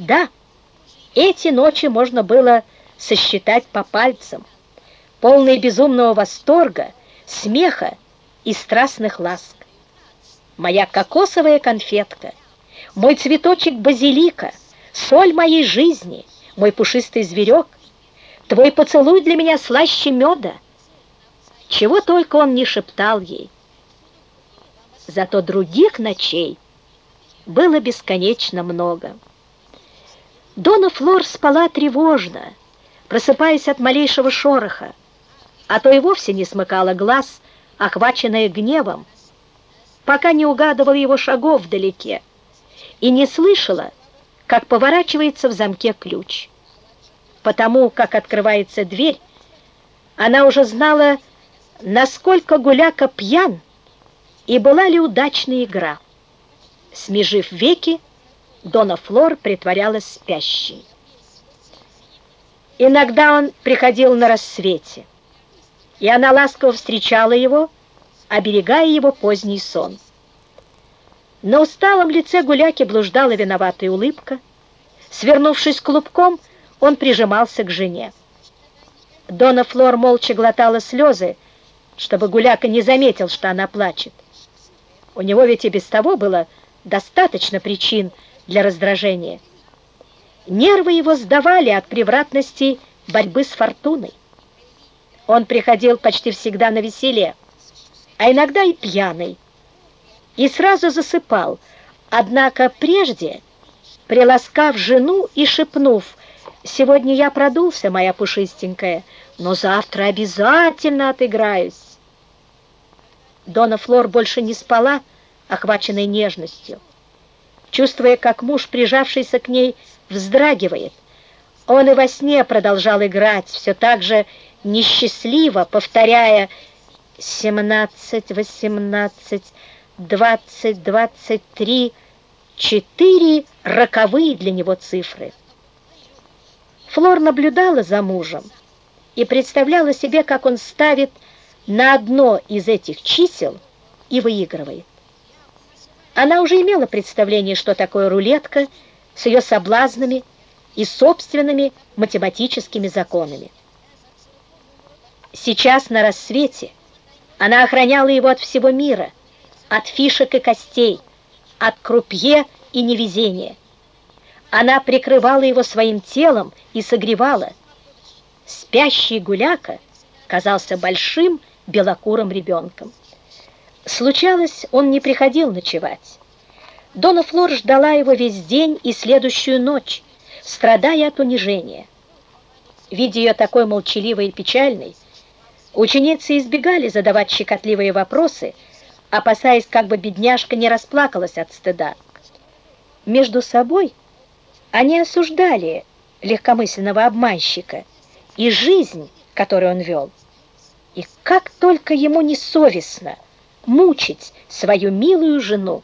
Да, эти ночи можно было сосчитать по пальцам, полные безумного восторга, смеха и страстных ласк. Моя кокосовая конфетка, мой цветочек базилика, соль моей жизни, мой пушистый зверек, твой поцелуй для меня слаще меда. Чего только он не шептал ей. Зато других ночей было бесконечно много. Дона Флор спала тревожно, просыпаясь от малейшего шороха, а то и вовсе не смыкала глаз, охваченная гневом, пока не угадывала его шагов вдалеке и не слышала, как поворачивается в замке ключ. Потому как открывается дверь, она уже знала, насколько Гуляка пьян и была ли удачная игра. Смежив веки, Дона Флор притворялась спящей. Иногда он приходил на рассвете, и она ласково встречала его, оберегая его поздний сон. На усталом лице гуляки блуждала виноватая улыбка. Свернувшись клубком, он прижимался к жене. Дона Флор молча глотала слезы, чтобы гуляка не заметил, что она плачет. У него ведь и без того было достаточно причин для раздражения. Нервы его сдавали от превратности борьбы с фортуной. Он приходил почти всегда на веселе, а иногда и пьяный, и сразу засыпал, однако прежде, приласкав жену и шепнув, «Сегодня я продулся, моя пушистенькая, но завтра обязательно отыграюсь». Дона Флор больше не спала, охваченной нежностью. Чувствуя, как муж, прижавшийся к ней, вздрагивает, он и во сне продолжал играть, все так же несчастливо, повторяя «семнадцать, восемнадцать, двадцать, двадцать три, четыре роковые для него цифры». Флор наблюдала за мужем и представляла себе, как он ставит на одно из этих чисел и выигрывает. Она уже имела представление, что такое рулетка с ее соблазнами и собственными математическими законами. Сейчас на рассвете она охраняла его от всего мира, от фишек и костей, от крупье и невезения. Она прикрывала его своим телом и согревала. Спящий гуляка казался большим белокурым ребенком. Случалось, он не приходил ночевать. Дона Флор ждала его весь день и следующую ночь, страдая от унижения. Видя ее такой молчаливой и печальной, ученицы избегали задавать щекотливые вопросы, опасаясь, как бы бедняжка не расплакалась от стыда. Между собой они осуждали легкомысленного обманщика и жизнь, которую он вел. И как только ему не совестно мучить свою милую жену.